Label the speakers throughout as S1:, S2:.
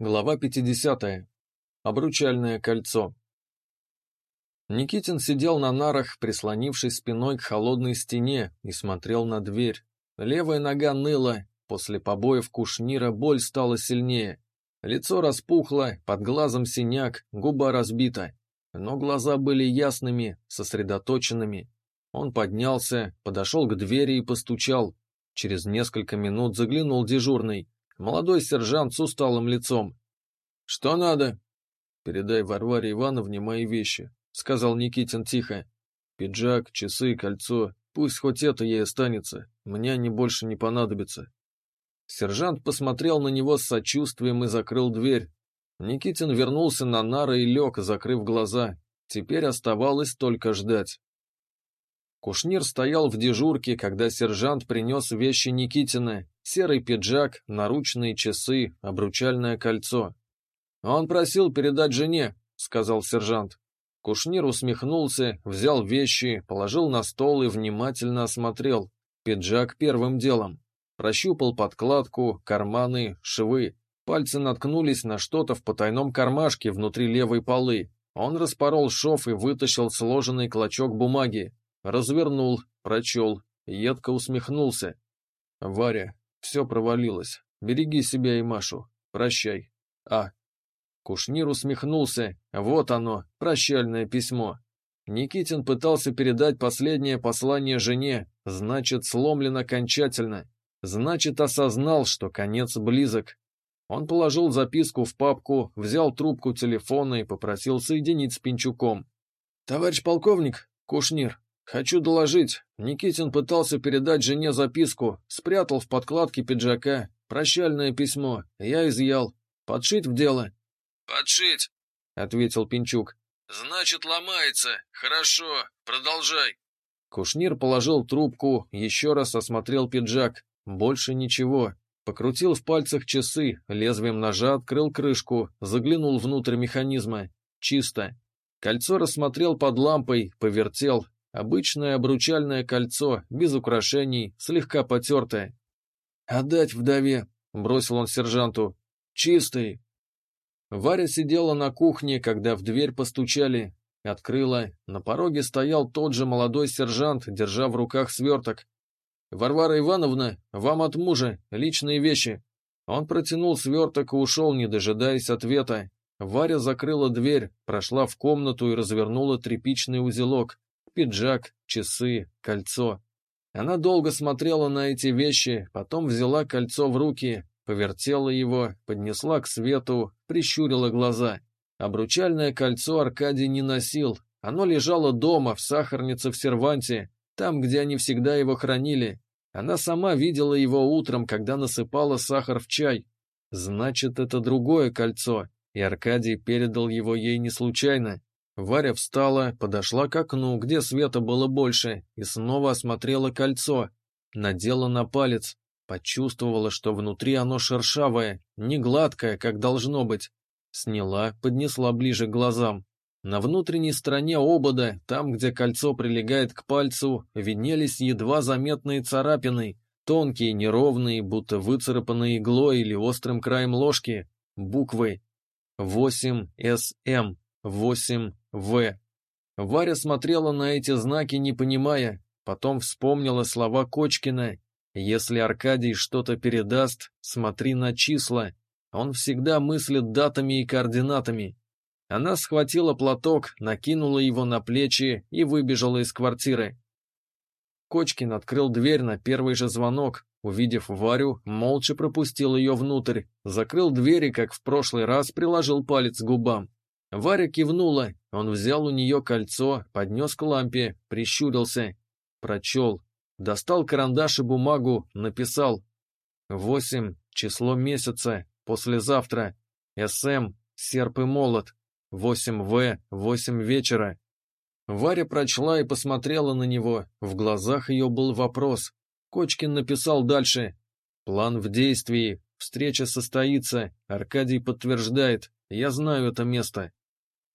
S1: Глава 50. Обручальное кольцо. Никитин сидел на нарах, прислонившись спиной к холодной стене, и смотрел на дверь. Левая нога ныла, после побоев кушнира боль стала сильнее. Лицо распухло, под глазом синяк, губа разбита. Но глаза были ясными, сосредоточенными. Он поднялся, подошел к двери и постучал. Через несколько минут заглянул дежурный. Молодой сержант с усталым лицом. «Что надо?» «Передай Варваре Ивановне мои вещи», — сказал Никитин тихо. «Пиджак, часы, кольцо. Пусть хоть это ей останется. Мне они больше не понадобятся». Сержант посмотрел на него с сочувствием и закрыл дверь. Никитин вернулся на нары и лег, закрыв глаза. Теперь оставалось только ждать. Кушнир стоял в дежурке, когда сержант принес вещи Никитина, серый пиджак, наручные часы, обручальное кольцо. «Он просил передать жене», — сказал сержант. Кушнир усмехнулся, взял вещи, положил на стол и внимательно осмотрел. Пиджак первым делом. Прощупал подкладку, карманы, швы. Пальцы наткнулись на что-то в потайном кармашке внутри левой полы. Он распорол шов и вытащил сложенный клочок бумаги. Развернул, прочел, едко усмехнулся. «Варя, все провалилось. Береги себя и Машу. Прощай. А». Кушнир усмехнулся. Вот оно, прощальное письмо. Никитин пытался передать последнее послание жене, значит, сломлен окончательно. Значит, осознал, что конец близок. Он положил записку в папку, взял трубку телефона и попросил соединить с Пинчуком. «Товарищ полковник, Кушнир, «Хочу доложить. Никитин пытался передать жене записку, спрятал в подкладке пиджака. Прощальное письмо. Я изъял. Подшить в дело?»
S2: «Подшить», — ответил Пинчук. «Значит, ломается. Хорошо. Продолжай».
S1: Кушнир положил трубку, еще раз осмотрел пиджак. Больше ничего. Покрутил в пальцах часы, лезвием ножа открыл крышку, заглянул внутрь механизма. Чисто. Кольцо рассмотрел под лампой, повертел, Обычное обручальное кольцо, без украшений, слегка потертое. «Отдать вдове», — бросил он сержанту. «Чистый». Варя сидела на кухне, когда в дверь постучали. Открыла. На пороге стоял тот же молодой сержант, держа в руках сверток. «Варвара Ивановна, вам от мужа, личные вещи». Он протянул сверток и ушел, не дожидаясь ответа. Варя закрыла дверь, прошла в комнату и развернула тряпичный узелок пиджак, часы, кольцо. Она долго смотрела на эти вещи, потом взяла кольцо в руки, повертела его, поднесла к свету, прищурила глаза. Обручальное кольцо Аркадий не носил, оно лежало дома, в сахарнице в серванте, там, где они всегда его хранили. Она сама видела его утром, когда насыпала сахар в чай. Значит, это другое кольцо, и Аркадий передал его ей не случайно. Варя встала, подошла к окну, где света было больше, и снова осмотрела кольцо. Надела на палец. Почувствовала, что внутри оно шершавое, не гладкое, как должно быть. Сняла, поднесла ближе к глазам. На внутренней стороне обода, там, где кольцо прилегает к пальцу, виднелись едва заметные царапины, тонкие, неровные, будто выцарапанные иглой или острым краем ложки, буквы 8СМ, 8 в. Варя смотрела на эти знаки, не понимая, потом вспомнила слова Кочкина «Если Аркадий что-то передаст, смотри на числа, он всегда мыслит датами и координатами». Она схватила платок, накинула его на плечи и выбежала из квартиры. Кочкин открыл дверь на первый же звонок, увидев Варю, молча пропустил ее внутрь, закрыл двери, как в прошлый раз приложил палец к губам. Варя кивнула, он взял у нее кольцо, поднес к лампе, прищурился, прочел, достал карандаш и бумагу, написал «Восемь, число месяца, послезавтра, СМ, серп и молот, восемь В, восемь вечера». Варя прочла и посмотрела на него, в глазах ее был вопрос. Кочкин написал дальше «План в действии, встреча состоится, Аркадий подтверждает, я знаю это место».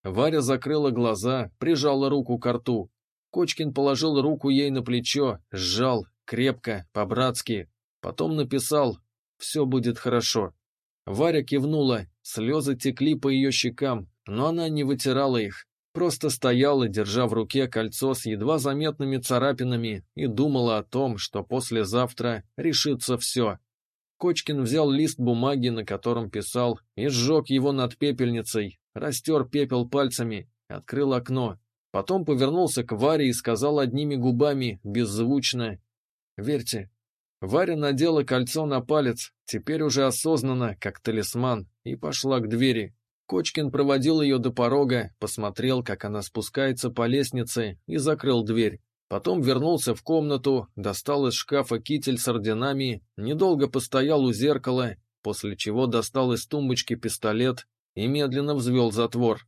S1: Варя закрыла глаза, прижала руку к рту. Кочкин положил руку ей на плечо, сжал, крепко, по-братски. Потом написал «Все будет хорошо». Варя кивнула, слезы текли по ее щекам, но она не вытирала их. Просто стояла, держа в руке кольцо с едва заметными царапинами, и думала о том, что послезавтра решится все. Кочкин взял лист бумаги, на котором писал, и сжег его над пепельницей, растер пепел пальцами, открыл окно. Потом повернулся к Варе и сказал одними губами, беззвучно, «Верьте». Варя надела кольцо на палец, теперь уже осознанно, как талисман, и пошла к двери. Кочкин проводил ее до порога, посмотрел, как она спускается по лестнице, и закрыл дверь. Потом вернулся в комнату, достал из шкафа китель с орденами, недолго постоял у зеркала, после чего достал из тумбочки пистолет и медленно взвел затвор.